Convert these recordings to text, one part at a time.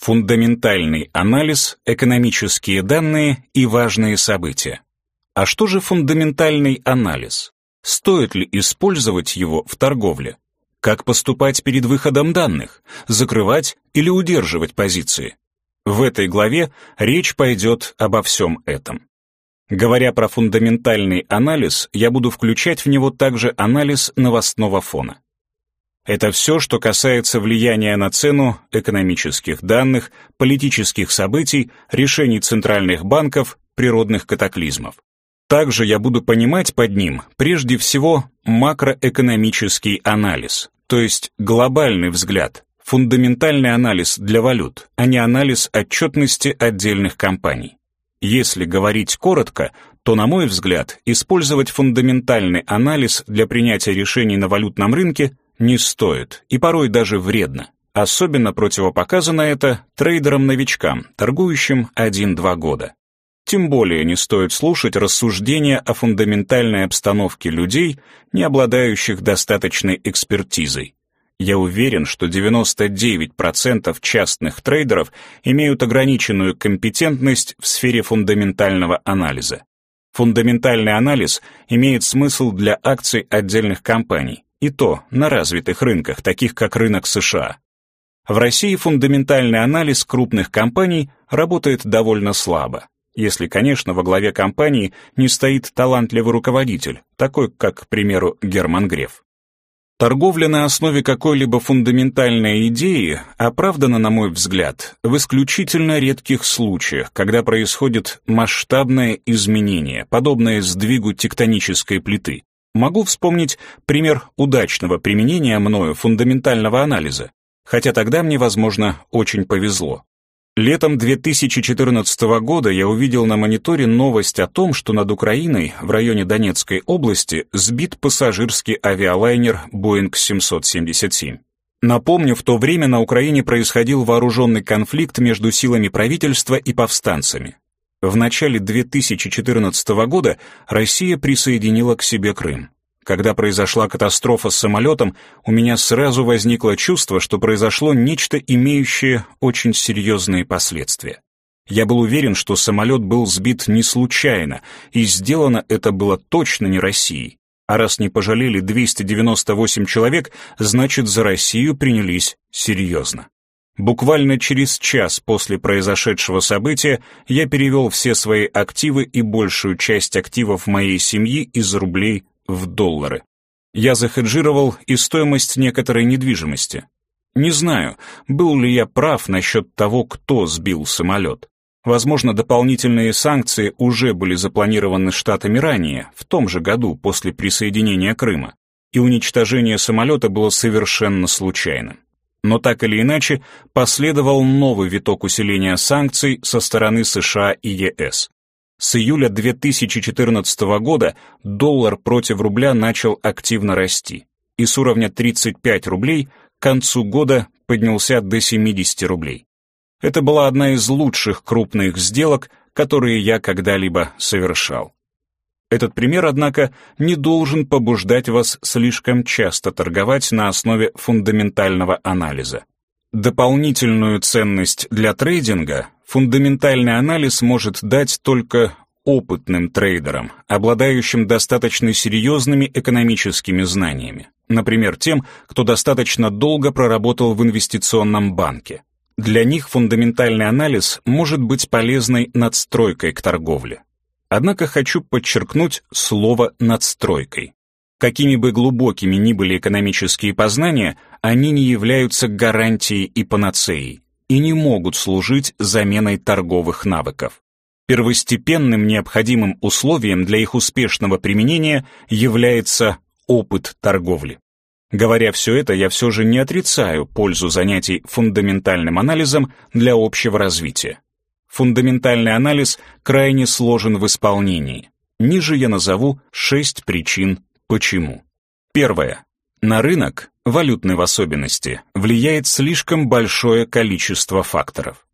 Фундаментальный анализ, экономические данные и важные события. А что же фундаментальный анализ? Стоит ли использовать его в торговле? Как поступать перед выходом данных? Закрывать или удерживать позиции? В этой главе речь пойдет обо всем этом. Говоря про фундаментальный анализ, я буду включать в него также анализ новостного фона. Это все, что касается влияния на цену экономических данных, политических событий, решений центральных банков, природных катаклизмов. Также я буду понимать под ним прежде всего макроэкономический анализ, то есть глобальный взгляд, фундаментальный анализ для валют, а не анализ отчетности отдельных компаний. Если говорить коротко, то, на мой взгляд, использовать фундаментальный анализ для принятия решений на валютном рынке не стоит и порой даже вредно. Особенно противопоказано это трейдерам-новичкам, торгующим 1-2 года. Тем более не стоит слушать рассуждения о фундаментальной обстановке людей, не обладающих достаточной экспертизой. Я уверен, что 99% частных трейдеров имеют ограниченную компетентность в сфере фундаментального анализа. Фундаментальный анализ имеет смысл для акций отдельных компаний, и то на развитых рынках, таких как рынок США. В России фундаментальный анализ крупных компаний работает довольно слабо, если, конечно, во главе компании не стоит талантливый руководитель, такой как, к примеру, Герман Греф. Торговля на основе какой-либо фундаментальной идеи оправдана, на мой взгляд, в исключительно редких случаях, когда происходит масштабное изменение, подобное сдвигу тектонической плиты, Могу вспомнить пример удачного применения мною фундаментального анализа, хотя тогда мне, возможно, очень повезло. Летом 2014 года я увидел на мониторе новость о том, что над Украиной в районе Донецкой области сбит пассажирский авиалайнер Boeing 777. Напомню, в то время на Украине происходил вооруженный конфликт между силами правительства и повстанцами. В начале 2014 года Россия присоединила к себе Крым. Когда произошла катастрофа с самолетом, у меня сразу возникло чувство, что произошло нечто, имеющее очень серьезные последствия. Я был уверен, что самолет был сбит не случайно, и сделано это было точно не Россией. А раз не пожалели 298 человек, значит, за Россию принялись серьезно. Буквально через час после произошедшего события я перевел все свои активы и большую часть активов моей семьи из рублей в доллары. Я захеджировал и стоимость некоторой недвижимости. Не знаю, был ли я прав насчет того, кто сбил самолет. Возможно, дополнительные санкции уже были запланированы штатами ранее, в том же году после присоединения Крыма, и уничтожение самолета было совершенно случайным. Но так или иначе, последовал новый виток усиления санкций со стороны США и ЕС. С июля 2014 года доллар против рубля начал активно расти, и с уровня 35 рублей к концу года поднялся до 70 рублей. Это была одна из лучших крупных сделок, которые я когда-либо совершал. Этот пример, однако, не должен побуждать вас слишком часто торговать на основе фундаментального анализа. Дополнительную ценность для трейдинга фундаментальный анализ может дать только опытным трейдерам, обладающим достаточно серьезными экономическими знаниями, например, тем, кто достаточно долго проработал в инвестиционном банке. Для них фундаментальный анализ может быть полезной надстройкой к торговле. Однако хочу подчеркнуть слово «надстройкой». Какими бы глубокими ни были экономические познания, они не являются гарантией и панацеей и не могут служить заменой торговых навыков. Первостепенным необходимым условием для их успешного применения является опыт торговли. Говоря все это, я все же не отрицаю пользу занятий фундаментальным анализом для общего развития. Фундаментальный анализ крайне сложен в исполнении. Ниже я назову шесть причин почему. Первое. На рынок, валютный в особенности, влияет слишком большое количество факторов.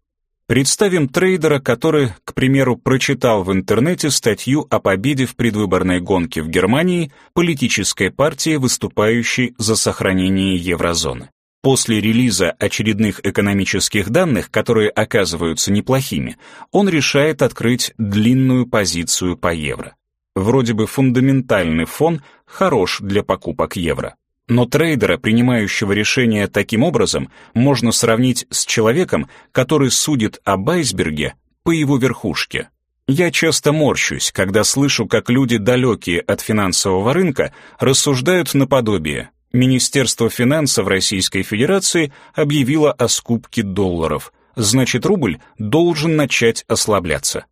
Представим трейдера, который, к примеру, прочитал в интернете статью о победе в предвыборной гонке в Германии политической партии, выступающей за сохранение еврозоны. После релиза очередных экономических данных, которые оказываются неплохими, он решает открыть длинную позицию по евро. Вроде бы фундаментальный фон хорош для покупок евро. Но трейдера, принимающего решение таким образом, можно сравнить с человеком, который судит об айсберге по его верхушке. Я часто морщусь, когда слышу, как люди, далекие от финансового рынка, рассуждают наподобие Министерство финансов Российской Федерации объявило о скупке долларов. Значит, рубль должен начать ослабляться.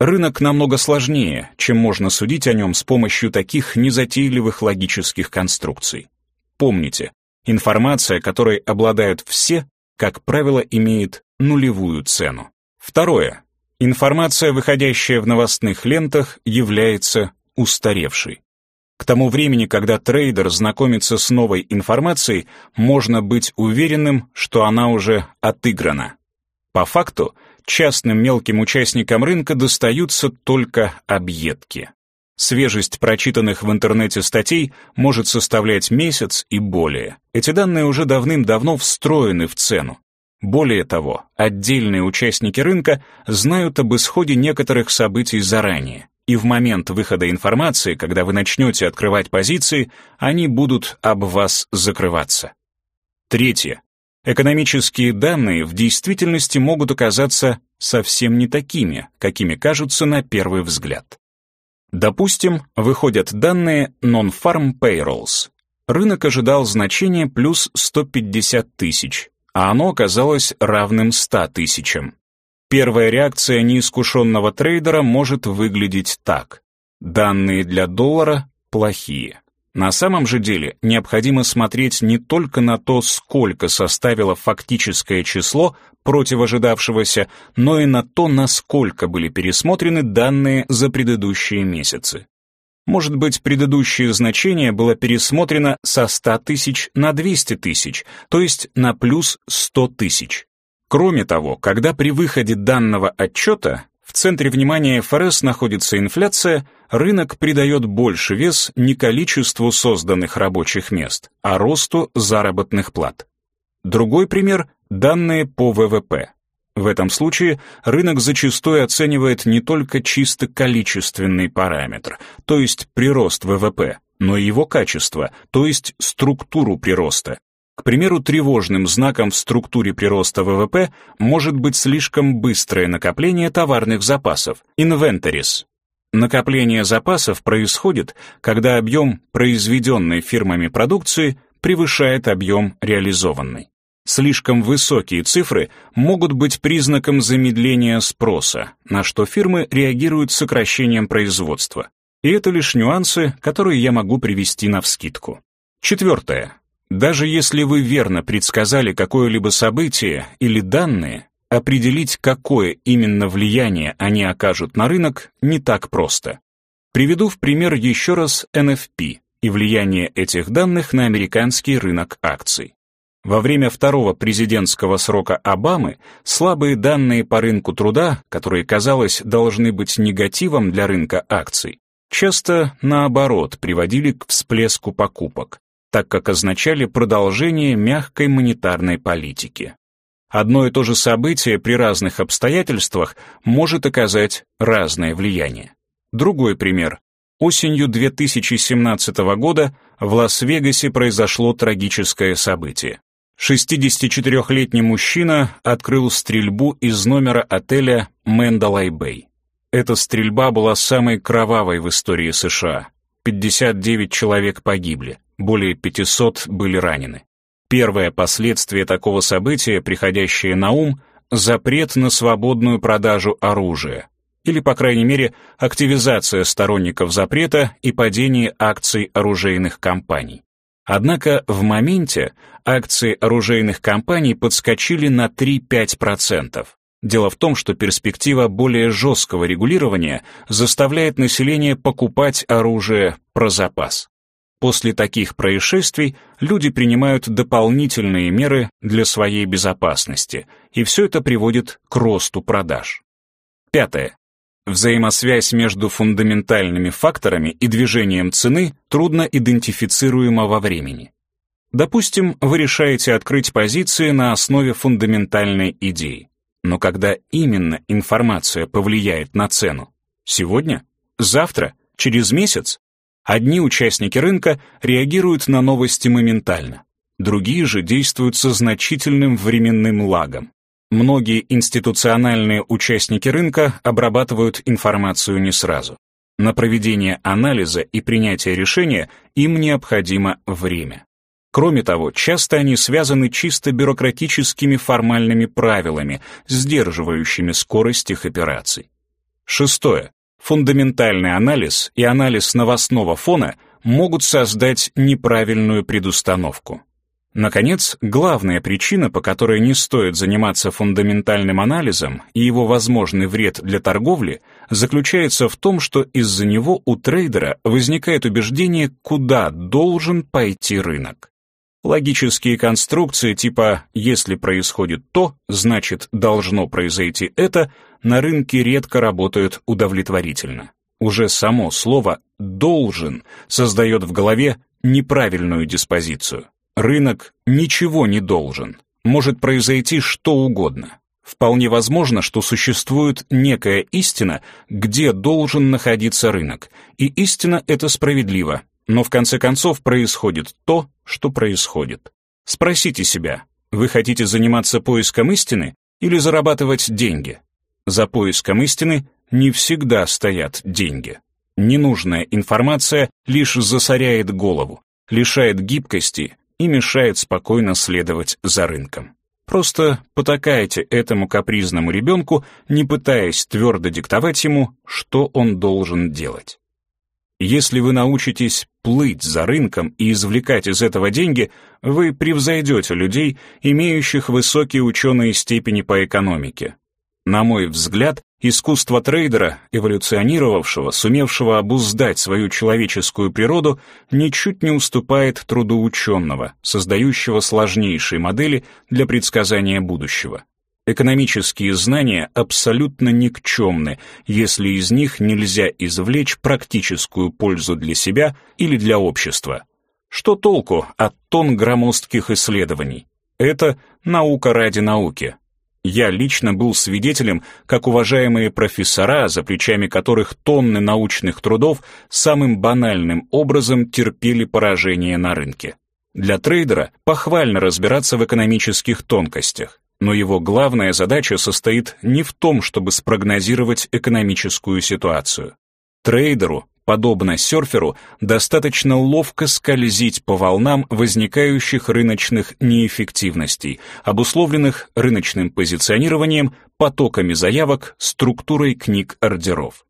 Рынок намного сложнее, чем можно судить о нем с помощью таких незатейливых логических конструкций. Помните, информация, которой обладают все, как правило, имеет нулевую цену. Второе. Информация, выходящая в новостных лентах, является устаревшей. К тому времени, когда трейдер знакомится с новой информацией, можно быть уверенным, что она уже отыграна. По факту, частным мелким участникам рынка достаются только объедки. Свежесть прочитанных в интернете статей может составлять месяц и более. Эти данные уже давным-давно встроены в цену. Более того, отдельные участники рынка знают об исходе некоторых событий заранее и в момент выхода информации, когда вы начнете открывать позиции, они будут об вас закрываться. Третье. Экономические данные в действительности могут оказаться совсем не такими, какими кажутся на первый взгляд. Допустим, выходят данные Non-Farm Payrolls. Рынок ожидал значения плюс 150 тысяч, а оно оказалось равным 100 тысячам. Первая реакция неискушенного трейдера может выглядеть так. Данные для доллара плохие. На самом же деле необходимо смотреть не только на то, сколько составило фактическое число против ожидавшегося, но и на то, насколько были пересмотрены данные за предыдущие месяцы. Может быть, предыдущее значение было пересмотрено со 100 тысяч на 200 тысяч, то есть на плюс 100 тысяч. Кроме того, когда при выходе данного отчета в центре внимания ФРС находится инфляция, рынок придает больше вес не количеству созданных рабочих мест, а росту заработных плат. Другой пример – данные по ВВП. В этом случае рынок зачастую оценивает не только чисто количественный параметр, то есть прирост ВВП, но и его качество, то есть структуру прироста, к примеру, тревожным знаком в структуре прироста ВВП может быть слишком быстрое накопление товарных запасов, inventories. Накопление запасов происходит, когда объем произведенной фирмами продукции превышает объем реализованной. Слишком высокие цифры могут быть признаком замедления спроса, на что фирмы реагируют сокращением производства. И это лишь нюансы, которые я могу привести навскидку. Четвертое. Даже если вы верно предсказали какое-либо событие или данные, определить, какое именно влияние они окажут на рынок, не так просто. Приведу в пример еще раз NFP и влияние этих данных на американский рынок акций. Во время второго президентского срока Обамы слабые данные по рынку труда, которые, казалось, должны быть негативом для рынка акций, часто, наоборот, приводили к всплеску покупок так как означали продолжение мягкой монетарной политики. Одно и то же событие при разных обстоятельствах может оказать разное влияние. Другой пример. Осенью 2017 года в Лас-Вегасе произошло трагическое событие. 64-летний мужчина открыл стрельбу из номера отеля Мэндалай Бэй. Эта стрельба была самой кровавой в истории США. 59 человек погибли более 500 были ранены. Первое последствие такого события, приходящее на ум, запрет на свободную продажу оружия, или, по крайней мере, активизация сторонников запрета и падение акций оружейных компаний. Однако в моменте акции оружейных компаний подскочили на 3-5%. Дело в том, что перспектива более жесткого регулирования заставляет население покупать оружие про запас. После таких происшествий люди принимают дополнительные меры для своей безопасности, и все это приводит к росту продаж. Пятое. Взаимосвязь между фундаментальными факторами и движением цены трудно идентифицируема во времени. Допустим, вы решаете открыть позиции на основе фундаментальной идеи. Но когда именно информация повлияет на цену? Сегодня? Завтра? Через месяц? Одни участники рынка реагируют на новости моментально, другие же действуют со значительным временным лагом. Многие институциональные участники рынка обрабатывают информацию не сразу. На проведение анализа и принятие решения им необходимо время. Кроме того, часто они связаны чисто бюрократическими формальными правилами, сдерживающими скорость их операций. Шестое. Фундаментальный анализ и анализ новостного фона могут создать неправильную предустановку. Наконец, главная причина, по которой не стоит заниматься фундаментальным анализом и его возможный вред для торговли, заключается в том, что из-за него у трейдера возникает убеждение, куда должен пойти рынок. Логические конструкции типа «если происходит то, значит должно произойти это» на рынке редко работают удовлетворительно. Уже само слово «должен» создает в голове неправильную диспозицию. Рынок ничего не должен. Может произойти что угодно. Вполне возможно, что существует некая истина, где должен находиться рынок, и истина это справедливо, но в конце концов происходит то, что происходит. Спросите себя, вы хотите заниматься поиском истины или зарабатывать деньги? За поиском истины не всегда стоят деньги. Ненужная информация лишь засоряет голову, лишает гибкости и мешает спокойно следовать за рынком. Просто потакайте этому капризному ребенку, не пытаясь твердо диктовать ему, что он должен делать. Если вы научитесь плыть за рынком и извлекать из этого деньги, вы превзойдете людей, имеющих высокие ученые степени по экономике. На мой взгляд, искусство трейдера, эволюционировавшего, сумевшего обуздать свою человеческую природу, ничуть не уступает труду ученого, создающего сложнейшие модели для предсказания будущего. Экономические знания абсолютно никчемны, если из них нельзя извлечь практическую пользу для себя или для общества. Что толку от тонн громоздких исследований? Это наука ради науки. Я лично был свидетелем, как уважаемые профессора, за плечами которых тонны научных трудов, самым банальным образом терпели поражение на рынке. Для трейдера похвально разбираться в экономических тонкостях но его главная задача состоит не в том, чтобы спрогнозировать экономическую ситуацию. Трейдеру, подобно серферу, достаточно ловко скользить по волнам возникающих рыночных неэффективностей, обусловленных рыночным позиционированием, потоками заявок, структурой книг ордеров.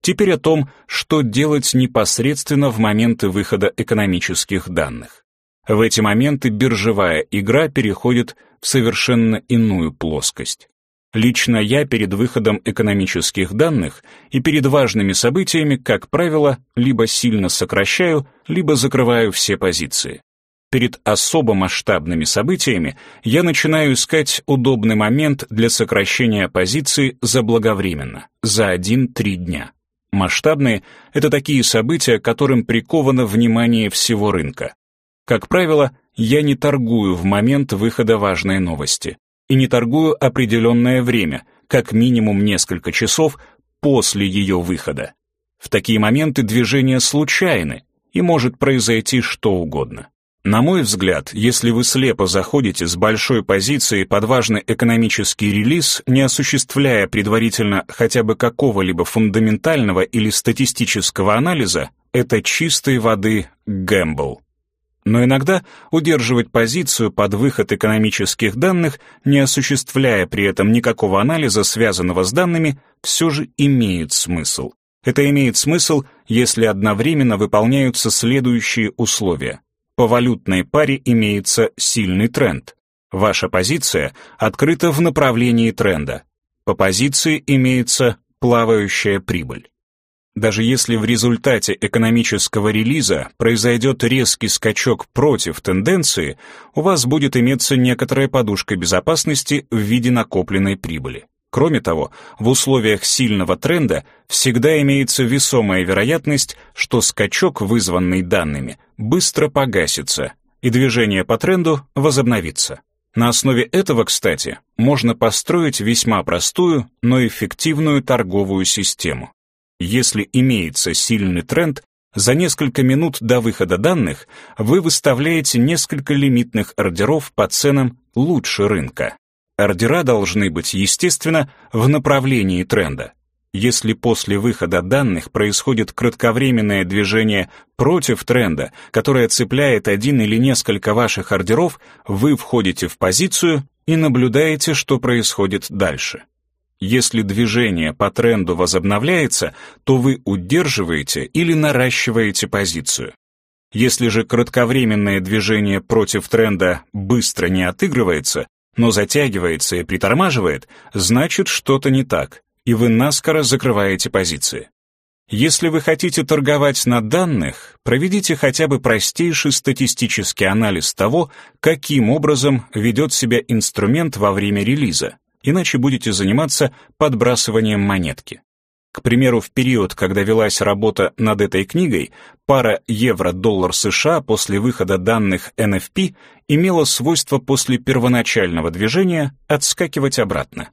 Теперь о том, что делать непосредственно в моменты выхода экономических данных. В эти моменты биржевая игра переходит в совершенно иную плоскость. Лично я перед выходом экономических данных и перед важными событиями, как правило, либо сильно сокращаю, либо закрываю все позиции. Перед особо масштабными событиями я начинаю искать удобный момент для сокращения позиции заблаговременно, за 1-3 дня. Масштабные — это такие события, которым приковано внимание всего рынка. Как правило, я не торгую в момент выхода важной новости. И не торгую определенное время, как минимум несколько часов после ее выхода. В такие моменты движения случайны, и может произойти что угодно. На мой взгляд, если вы слепо заходите с большой позиции под важный экономический релиз, не осуществляя предварительно хотя бы какого-либо фундаментального или статистического анализа, это чистой воды гэмбл. Но иногда удерживать позицию под выход экономических данных, не осуществляя при этом никакого анализа, связанного с данными, все же имеет смысл. Это имеет смысл, если одновременно выполняются следующие условия. По валютной паре имеется сильный тренд. Ваша позиция открыта в направлении тренда. По позиции имеется плавающая прибыль. Даже если в результате экономического релиза произойдет резкий скачок против тенденции, у вас будет иметься некоторая подушка безопасности в виде накопленной прибыли. Кроме того, в условиях сильного тренда всегда имеется весомая вероятность, что скачок, вызванный данными, быстро погасится, и движение по тренду возобновится. На основе этого, кстати, можно построить весьма простую, но эффективную торговую систему. Если имеется сильный тренд, за несколько минут до выхода данных вы выставляете несколько лимитных ордеров по ценам лучше рынка. Ордера должны быть, естественно, в направлении тренда. Если после выхода данных происходит кратковременное движение против тренда, которое цепляет один или несколько ваших ордеров, вы входите в позицию и наблюдаете, что происходит дальше. Если движение по тренду возобновляется, то вы удерживаете или наращиваете позицию. Если же кратковременное движение против тренда быстро не отыгрывается, но затягивается и притормаживает, значит что-то не так, и вы наскоро закрываете позиции. Если вы хотите торговать на данных, проведите хотя бы простейший статистический анализ того, каким образом ведет себя инструмент во время релиза, иначе будете заниматься подбрасыванием монетки. К примеру, в период, когда велась работа над этой книгой, пара евро-доллар США после выхода данных NFP имела свойство после первоначального движения отскакивать обратно.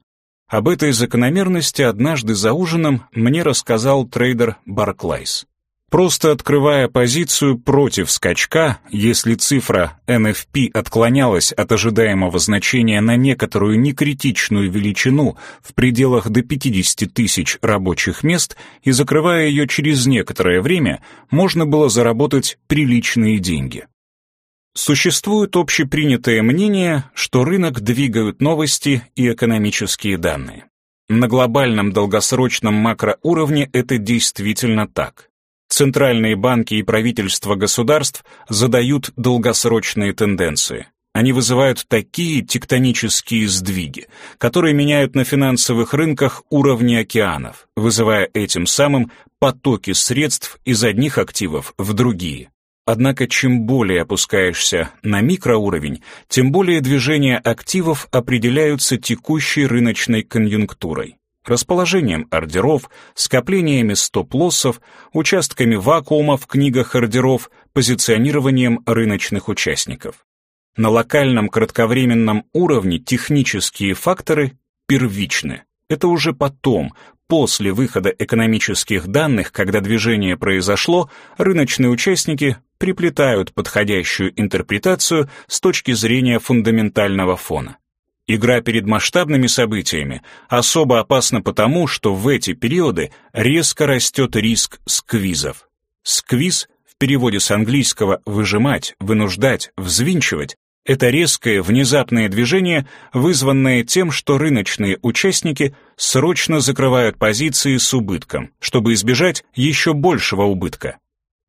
Об этой закономерности однажды за ужином мне рассказал трейдер Барклайс. Просто открывая позицию против скачка, если цифра NFP отклонялась от ожидаемого значения на некоторую некритичную величину в пределах до 50 тысяч рабочих мест и закрывая ее через некоторое время, можно было заработать приличные деньги. Существует общепринятое мнение, что рынок двигают новости и экономические данные. На глобальном долгосрочном макроуровне это действительно так. Центральные банки и правительства государств задают долгосрочные тенденции. Они вызывают такие тектонические сдвиги, которые меняют на финансовых рынках уровни океанов, вызывая этим самым потоки средств из одних активов в другие. Однако чем более опускаешься на микроуровень, тем более движения активов определяются текущей рыночной конъюнктурой, расположением ордеров, скоплениями стоп-лоссов, участками вакуума в книгах ордеров, позиционированием рыночных участников. На локальном кратковременном уровне технические факторы первичны. Это уже потом, после выхода экономических данных, когда движение произошло, рыночные участники приплетают подходящую интерпретацию с точки зрения фундаментального фона. Игра перед масштабными событиями особо опасна потому, что в эти периоды резко растет риск сквизов. Сквиз в переводе с английского «выжимать», «вынуждать», «взвинчивать» Это резкое, внезапное движение, вызванное тем, что рыночные участники срочно закрывают позиции с убытком, чтобы избежать еще большего убытка.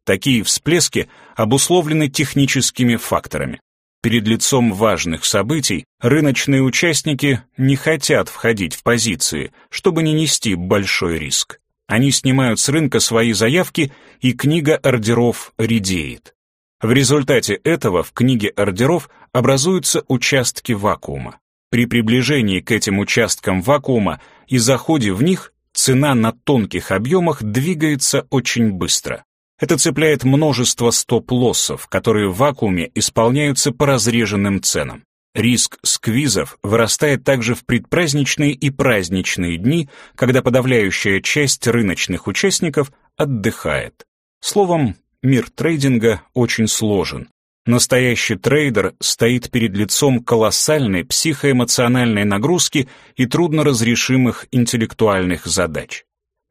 Такие всплески обусловлены техническими факторами. Перед лицом важных событий рыночные участники не хотят входить в позиции, чтобы не нести большой риск. Они снимают с рынка свои заявки, и книга ордеров редеет. В результате этого в книге ордеров образуются участки вакуума. При приближении к этим участкам вакуума и заходе в них цена на тонких объемах двигается очень быстро. Это цепляет множество стоп-лоссов, которые в вакууме исполняются по разреженным ценам. Риск сквизов вырастает также в предпраздничные и праздничные дни, когда подавляющая часть рыночных участников отдыхает. Словом, мир трейдинга очень сложен. Настоящий трейдер стоит перед лицом колоссальной психоэмоциональной нагрузки и трудноразрешимых интеллектуальных задач.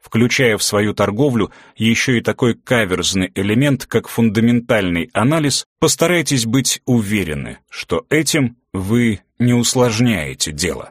Включая в свою торговлю еще и такой каверзный элемент, как фундаментальный анализ, постарайтесь быть уверены, что этим вы не усложняете дело.